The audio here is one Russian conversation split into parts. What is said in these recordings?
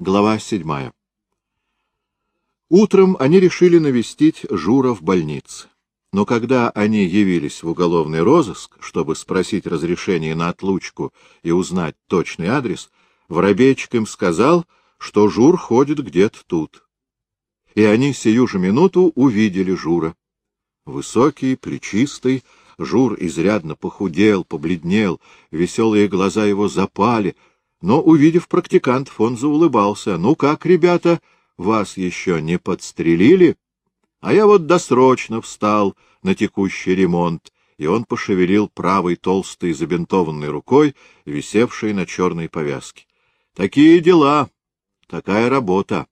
Глава седьмая. Утром они решили навестить Жура в больнице. Но когда они явились в уголовный розыск, чтобы спросить разрешение на отлучку и узнать точный адрес, Воробейчик им сказал, что Жур ходит где-то тут. И они сию же минуту увидели Жура. Высокий, плечистый, Жур изрядно похудел, побледнел, веселые глаза его запали — но, увидев практикантов, он заулыбался. — Ну как, ребята, вас еще не подстрелили? А я вот досрочно встал на текущий ремонт, и он пошевелил правой толстой забинтованной рукой, висевшей на черной повязке. — Такие дела, такая работа.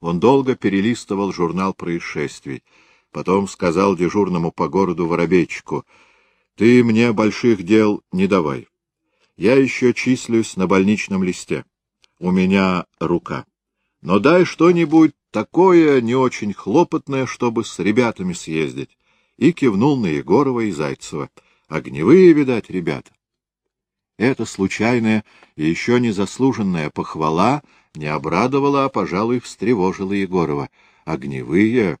Он долго перелистывал журнал происшествий. Потом сказал дежурному по городу Воробейчику, — Ты мне больших дел не давай. Я еще числюсь на больничном листе. У меня рука. Но дай что-нибудь такое не очень хлопотное, чтобы с ребятами съездить. И кивнул на Егорова и Зайцева. Огневые, видать, ребята. Эта случайная и еще не заслуженная похвала не обрадовала, а, пожалуй, встревожила Егорова. Огневые?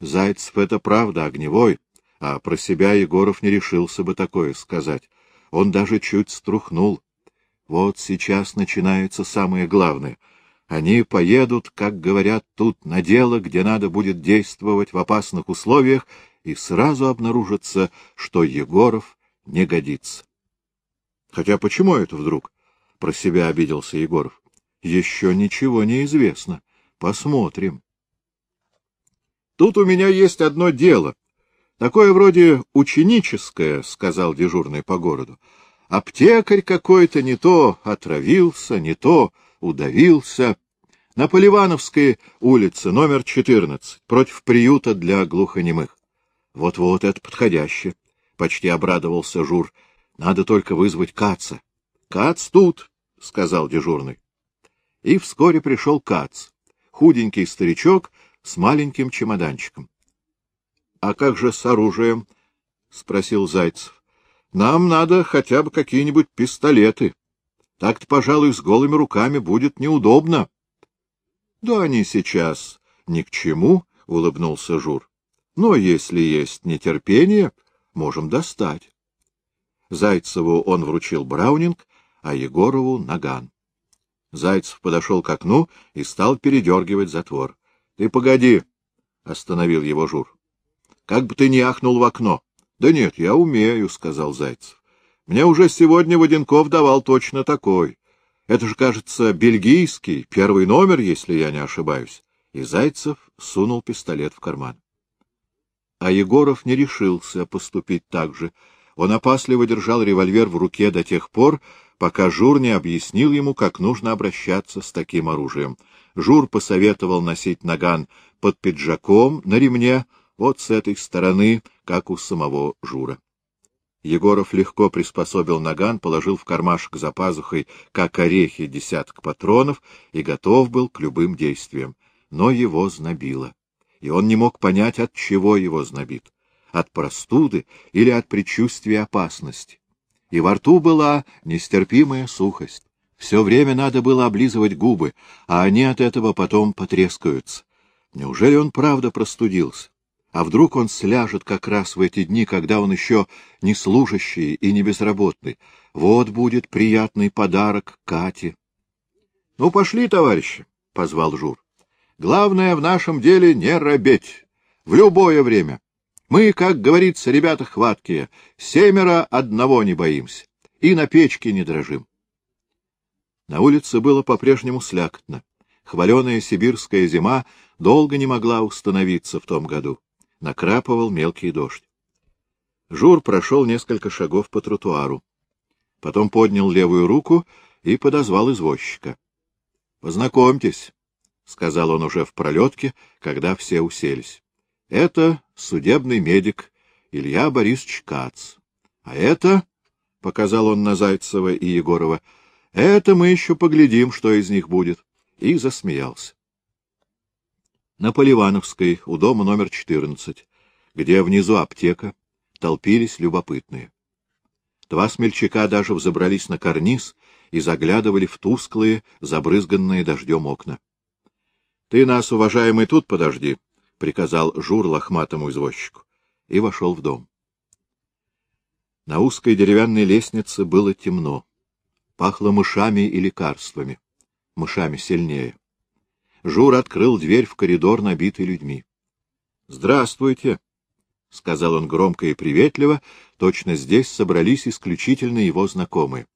Зайцев — это правда, огневой. А про себя Егоров не решился бы такое сказать. Он даже чуть струхнул. Вот сейчас начинается самое главное. Они поедут, как говорят тут, на дело, где надо будет действовать в опасных условиях, и сразу обнаружится, что Егоров не годится. Хотя почему это вдруг? Про себя обиделся Егоров. Еще ничего не известно. Посмотрим. Тут у меня есть одно дело, Такое вроде ученическое, — сказал дежурный по городу. Аптекарь какой-то не то отравился, не то удавился. На Поливановской улице, номер 14, против приюта для глухонемых. Вот-вот, это подходяще. Почти обрадовался Жур. Надо только вызвать Каца. Кац тут, — сказал дежурный. И вскоре пришел Кац, худенький старичок с маленьким чемоданчиком. — А как же с оружием? — спросил Зайцев. — Нам надо хотя бы какие-нибудь пистолеты. Так-то, пожалуй, с голыми руками будет неудобно. — Да они сейчас ни к чему, — улыбнулся Жур. — Но если есть нетерпение, можем достать. Зайцеву он вручил Браунинг, а Егорову — наган. Зайцев подошел к окну и стал передергивать затвор. — Ты погоди, — остановил его Жур. Как бы ты ни ахнул в окно. — Да нет, я умею, — сказал Зайцев. — Мне уже сегодня Воденков давал точно такой. Это же, кажется, бельгийский, первый номер, если я не ошибаюсь. И Зайцев сунул пистолет в карман. А Егоров не решился поступить так же. Он опасливо держал револьвер в руке до тех пор, пока Жур не объяснил ему, как нужно обращаться с таким оружием. Жур посоветовал носить наган под пиджаком на ремне, вот с этой стороны, как у самого Жура. Егоров легко приспособил наган, положил в кармашек за пазухой, как орехи, десяток патронов и готов был к любым действиям. Но его знобило. И он не мог понять, от чего его знобит — от простуды или от предчувствия опасности. И во рту была нестерпимая сухость. Все время надо было облизывать губы, а они от этого потом потрескаются. Неужели он правда простудился? А вдруг он сляжет как раз в эти дни, когда он еще не служащий и не безработный? Вот будет приятный подарок Кате. — Ну, пошли, товарищи, — позвал Жур. — Главное в нашем деле не робеть. В любое время. Мы, как говорится, ребята хваткие, семеро одного не боимся. И на печке не дрожим. На улице было по-прежнему слякотно. Хваленая сибирская зима долго не могла установиться в том году накрапывал мелкий дождь. Жур прошел несколько шагов по тротуару. Потом поднял левую руку и подозвал извозчика. — Познакомьтесь, — сказал он уже в пролетке, когда все уселись. — Это судебный медик Илья Борисович Кац. А это, — показал он на Зайцева и Егорова, — это мы еще поглядим, что из них будет. И засмеялся на Поливановской, у дома номер 14, где внизу аптека, толпились любопытные. Два смельчака даже взобрались на карниз и заглядывали в тусклые, забрызганные дождем окна. — Ты нас, уважаемый, тут подожди, — приказал Жур лохматому извозчику, и вошел в дом. На узкой деревянной лестнице было темно. Пахло мышами и лекарствами. Мышами сильнее. Жур открыл дверь в коридор, набитый людьми. — Здравствуйте! — сказал он громко и приветливо, точно здесь собрались исключительно его знакомые.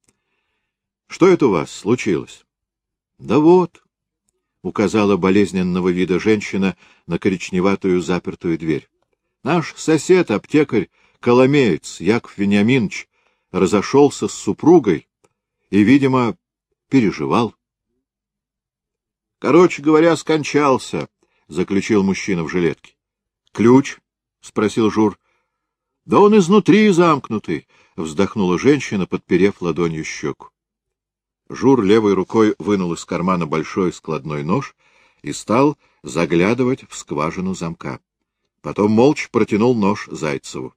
— Что это у вас случилось? — Да вот, — указала болезненного вида женщина на коричневатую запертую дверь. — Наш сосед, аптекарь, Коломеец Яков Вениаминович, разошелся с супругой и, видимо, переживал. — Короче говоря, скончался, — заключил мужчина в жилетке. — Ключ? — спросил Жур. — Да он изнутри замкнутый, — вздохнула женщина, подперев ладонью щеку. Жур левой рукой вынул из кармана большой складной нож и стал заглядывать в скважину замка. Потом молча протянул нож Зайцеву.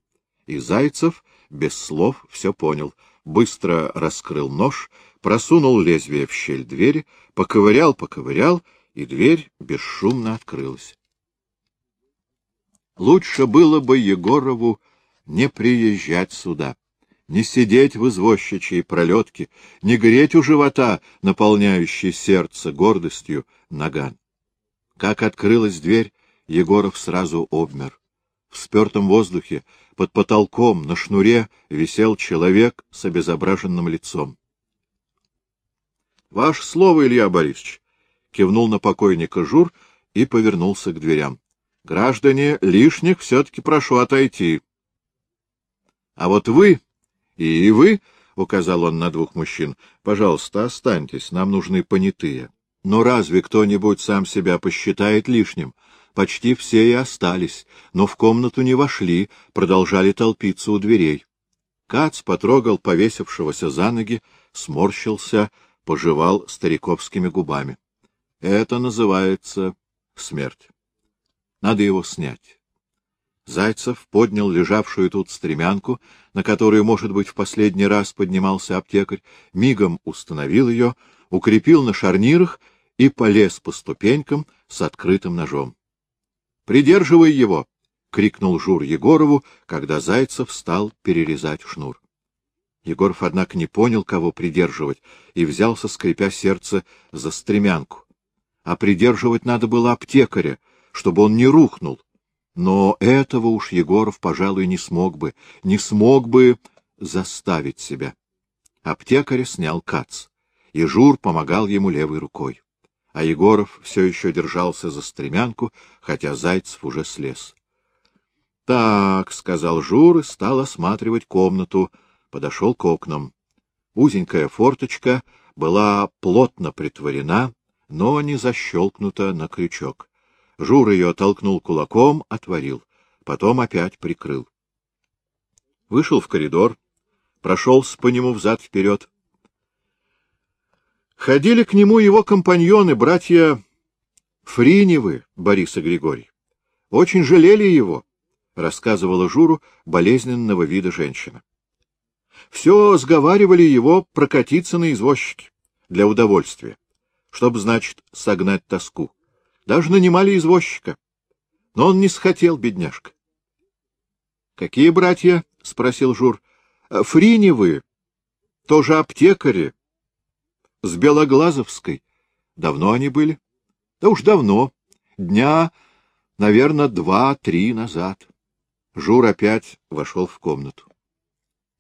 И Зайцев без слов все понял. Быстро раскрыл нож, просунул лезвие в щель двери, поковырял-поковырял, и дверь бесшумно открылась. Лучше было бы Егорову не приезжать сюда, не сидеть в извозчичьей пролетке, не греть у живота, наполняющей сердце гордостью, наган. Как открылась дверь, Егоров сразу обмер. В спертом воздухе, под потолком, на шнуре, висел человек с обезображенным лицом. — Ваше слово, Илья Борисович! — кивнул на покойника Жур и повернулся к дверям. — Граждане, лишних все-таки прошу отойти. — А вот вы и вы, — указал он на двух мужчин, — пожалуйста, останьтесь, нам нужны понятые. Но разве кто-нибудь сам себя посчитает лишним? — Почти все и остались, но в комнату не вошли, продолжали толпиться у дверей. Кац потрогал повесившегося за ноги, сморщился, пожевал стариковскими губами. Это называется смерть. Надо его снять. Зайцев поднял лежавшую тут стремянку, на которую, может быть, в последний раз поднимался аптекарь, мигом установил ее, укрепил на шарнирах и полез по ступенькам с открытым ножом. Придерживай его! — крикнул Жур Егорову, когда Зайцев стал перерезать шнур. Егоров, однако, не понял, кого придерживать, и взялся, скрипя сердце, за стремянку. А придерживать надо было аптекаря, чтобы он не рухнул. Но этого уж Егоров, пожалуй, не смог бы, не смог бы заставить себя. Аптекаря снял кац, и Жур помогал ему левой рукой а Егоров все еще держался за стремянку, хотя Зайцев уже слез. — Так, — сказал Жур и стал осматривать комнату, подошел к окнам. Узенькая форточка была плотно притворена, но не защелкнута на крючок. Жур ее толкнул кулаком, отворил, потом опять прикрыл. Вышел в коридор, прошелся по нему взад-вперед, Ходили к нему его компаньоны, братья Фриневы, Борис и Григорий. Очень жалели его, — рассказывала Журу болезненного вида женщина. Все сговаривали его прокатиться на извозчике для удовольствия, чтобы, значит, согнать тоску. Даже нанимали извозчика. Но он не схотел, бедняжка. — Какие братья? — спросил Жур. — Фриневы, тоже аптекари, с Белоглазовской. Давно они были? Да уж давно. Дня, наверное, два-три назад. Жур опять вошел в комнату.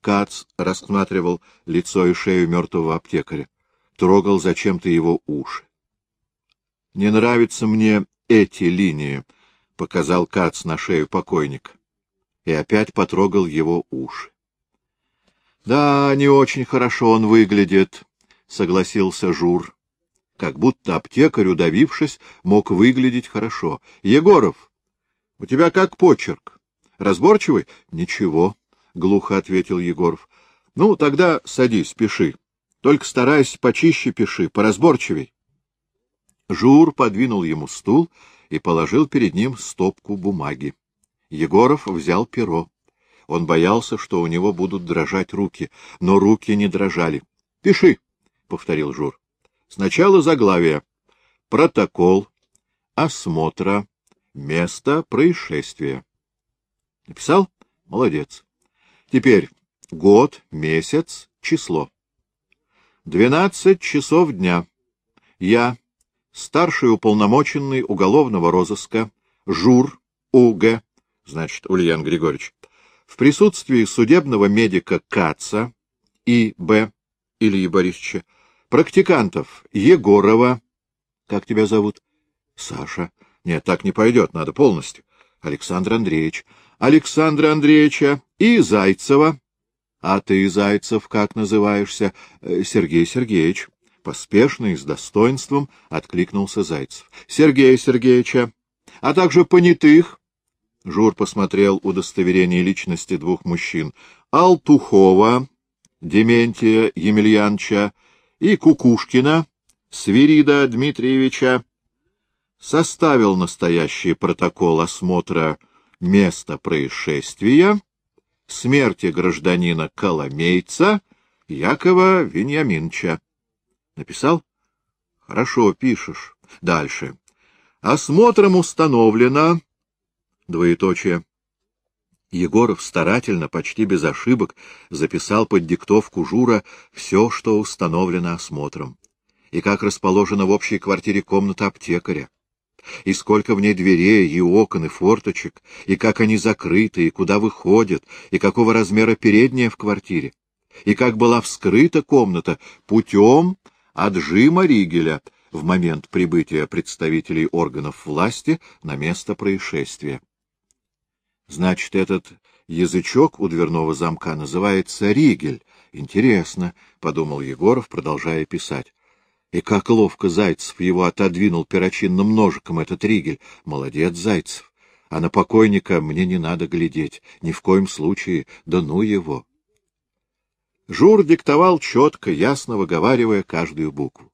Кац рассматривал лицо и шею мертвого аптекаря, трогал зачем-то его уши. — Не нравятся мне эти линии, — показал Кац на шею покойника, и опять потрогал его уши. — Да, не очень хорошо он выглядит, — согласился Жур. Как будто аптекарь, удавившись, мог выглядеть хорошо. — Егоров, у тебя как почерк? Разборчивый? — Ничего, — глухо ответил Егоров. — Ну, тогда садись, пиши. Только старайся почище пиши, поразборчивей. Жур подвинул ему стул и положил перед ним стопку бумаги. Егоров взял перо. Он боялся, что у него будут дрожать руки, но руки не дрожали. — Пиши! — повторил Жур. — Сначала заглавие. Протокол осмотра места происшествия. Написал? Молодец. Теперь год, месяц, число. Двенадцать часов дня. Я, старший уполномоченный уголовного розыска, Жур, УГ, значит, Ульян Григорьевич, в присутствии судебного медика Каца и Б. Ильи Борисовича, практикантов Егорова, как тебя зовут? Саша. Нет, так не пойдет, надо полностью. Александр Андреевич. Александра Андреевича и Зайцева. А ты, Зайцев, как называешься? Э, Сергей Сергеевич. Поспешно и с достоинством откликнулся Зайцев. Сергея Сергеевича. А также понятых. Жур посмотрел удостоверение личности двух мужчин. Алтухова, Дементия Емельяновича и Кукушкина, Свирида Дмитриевича, составил настоящий протокол осмотра места происшествия, смерти гражданина Коломейца Якова Вениаминовича. Написал? Хорошо, пишешь. Дальше. Осмотром установлено... Двоеточие. Егоров старательно, почти без ошибок, записал под диктовку Жура все, что установлено осмотром, и как расположена в общей квартире комната аптекаря, и сколько в ней дверей, и окон, и форточек, и как они закрыты, и куда выходят, и какого размера передняя в квартире, и как была вскрыта комната путем отжима Ригеля в момент прибытия представителей органов власти на место происшествия. Значит, этот язычок у дверного замка называется Ригель. Интересно, — подумал Егоров, продолжая писать. И как ловко Зайцев его отодвинул перочинным ножиком этот ригель. Молодец, Зайцев. А на покойника мне не надо глядеть. Ни в коем случае. Да ну его. Жур диктовал четко, ясно выговаривая каждую букву.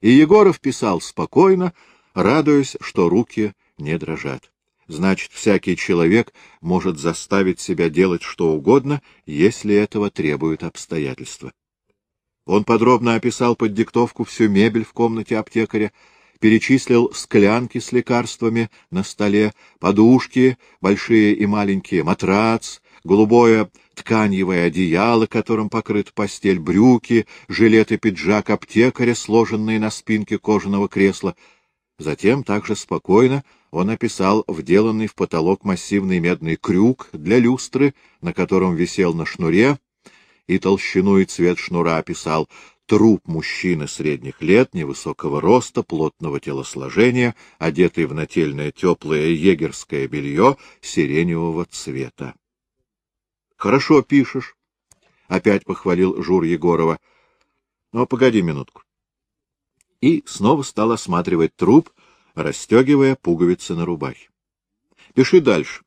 И Егоров писал спокойно, радуясь, что руки не дрожат. Значит, всякий человек может заставить себя делать что угодно, если этого требуют обстоятельства. Он подробно описал под диктовку всю мебель в комнате аптекаря, перечислил склянки с лекарствами на столе, подушки, большие и маленькие, матрац, голубое тканевое одеяло, которым покрыт постель, брюки, жилет и пиджак аптекаря, сложенные на спинке кожаного кресла. Затем также спокойно он описал вделанный в потолок массивный медный крюк для люстры, на котором висел на шнуре и толщину и цвет шнура описал труп мужчины средних лет, невысокого роста, плотного телосложения, одетый в нательное теплое егерское белье сиреневого цвета. — Хорошо пишешь, — опять похвалил Жур Егорова. — Но погоди минутку. И снова стал осматривать труп, расстегивая пуговицы на рубахе. — Пиши дальше.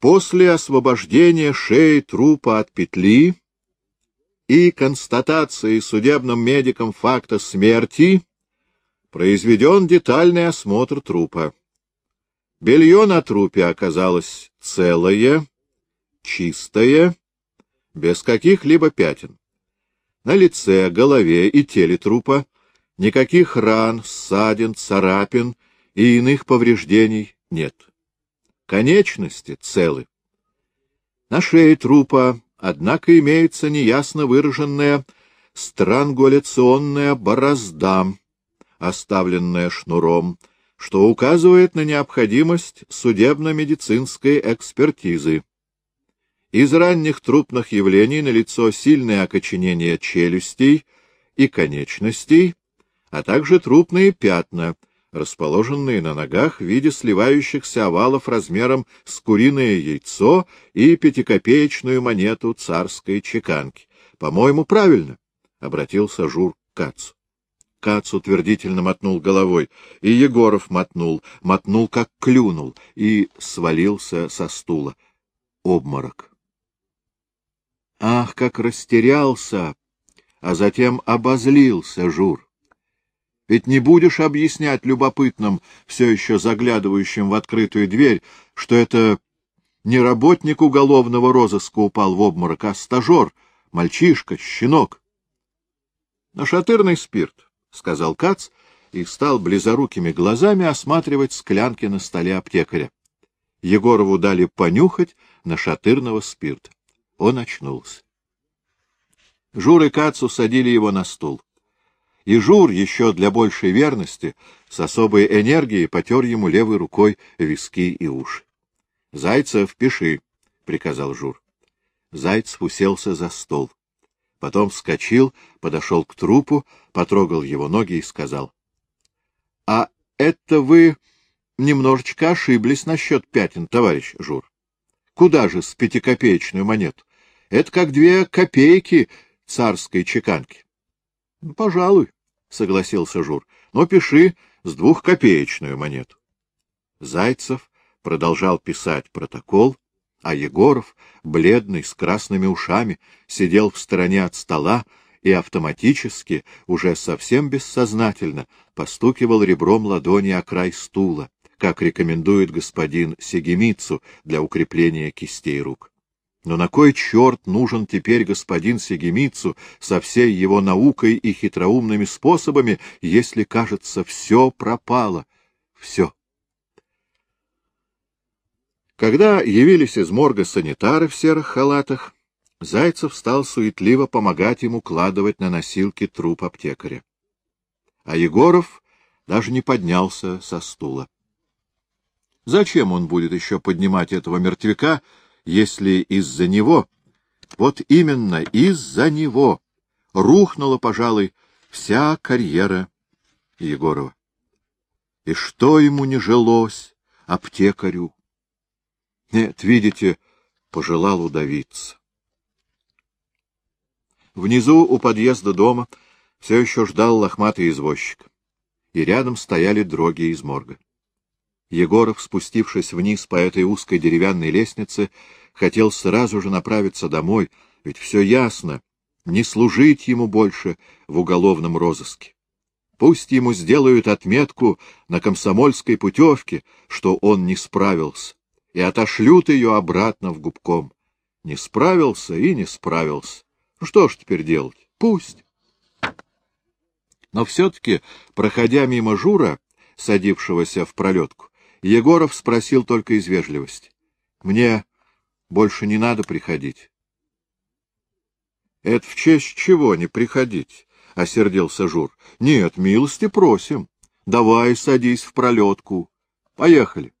После освобождения шеи трупа от петли и констатации судебным медиком факта смерти произведен детальный осмотр трупа. Белье на трупе оказалось целое, чистое, без каких-либо пятен. На лице, голове и теле трупа никаких ран, ссадин, царапин и иных повреждений нет. Конечности целы. На шее трупа, однако, имеется неясно выраженная странгуляционная борозда, оставленная шнуром, что указывает на необходимость судебно-медицинской экспертизы. Из ранних трупных явлений налицо сильное окоченение челюстей и конечностей, а также трупные пятна — расположенные на ногах в виде сливающихся овалов размером с куриное яйцо и пятикопеечную монету царской чеканки. — По-моему, правильно, — обратился Жур к Кацу. Кац утвердительно мотнул головой, и Егоров мотнул, мотнул, как клюнул, и свалился со стула. Обморок. Ах, как растерялся, а затем обозлился Жур. Ведь не будешь объяснять любопытным, все еще заглядывающим в открытую дверь, что это не работник уголовного розыска упал в обморок, а стажер, мальчишка, щенок. — Нашатырный спирт, — сказал Кац и стал близорукими глазами осматривать склянки на столе аптекаря. Егорову дали понюхать нашатырного спирта. Он очнулся. Жур и Кац его на стул. И Жур, еще для большей верности, с особой энергией потер ему левой рукой виски и уши. — Зайцев, пиши, — приказал Жур. Зайцев уселся за стол. Потом вскочил, подошел к трупу, потрогал его ноги и сказал. — А это вы немножечко ошиблись насчет пятен, товарищ Жур. Куда же с пятикопеечную монету? Это как две копейки царской чеканки. — Пожалуй, — согласился Жур, — но пиши с двухкопеечную монету. Зайцев продолжал писать протокол, а Егоров, бледный, с красными ушами, сидел в стороне от стола и автоматически, уже совсем бессознательно, постукивал ребром ладони о край стула, как рекомендует господин Сегемицу для укрепления кистей рук. Но на кой черт нужен теперь господин Сегемицу со всей его наукой и хитроумными способами, если, кажется, все пропало? Все. Когда явились из морга санитары в серых халатах, Зайцев стал суетливо помогать ему кладывать на носилки труп аптекаря. А Егоров даже не поднялся со стула. Зачем он будет еще поднимать этого мертвяка, если из-за него, вот именно из-за него, рухнула, пожалуй, вся карьера Егорова? И что ему не жилось, аптекарю? Нет, видите, пожелал удавиться. Внизу у подъезда дома все еще ждал лохматый извозчик, и рядом стояли дроги из морга. Егоров, спустившись вниз по этой узкой деревянной лестнице, хотел сразу же направиться домой, ведь все ясно, не служить ему больше в уголовном розыске. Пусть ему сделают отметку на комсомольской путевке, что он не справился, и отошлют ее обратно в губком. Не справился и не справился. Ну что ж теперь делать? Пусть. Но все-таки, проходя мимо Жура, садившегося в пролетку, Егоров спросил только из вежливости. — Мне больше не надо приходить. — Это в честь чего не приходить? — осердился Жур. — Нет, милости просим. Давай садись в пролетку. Поехали.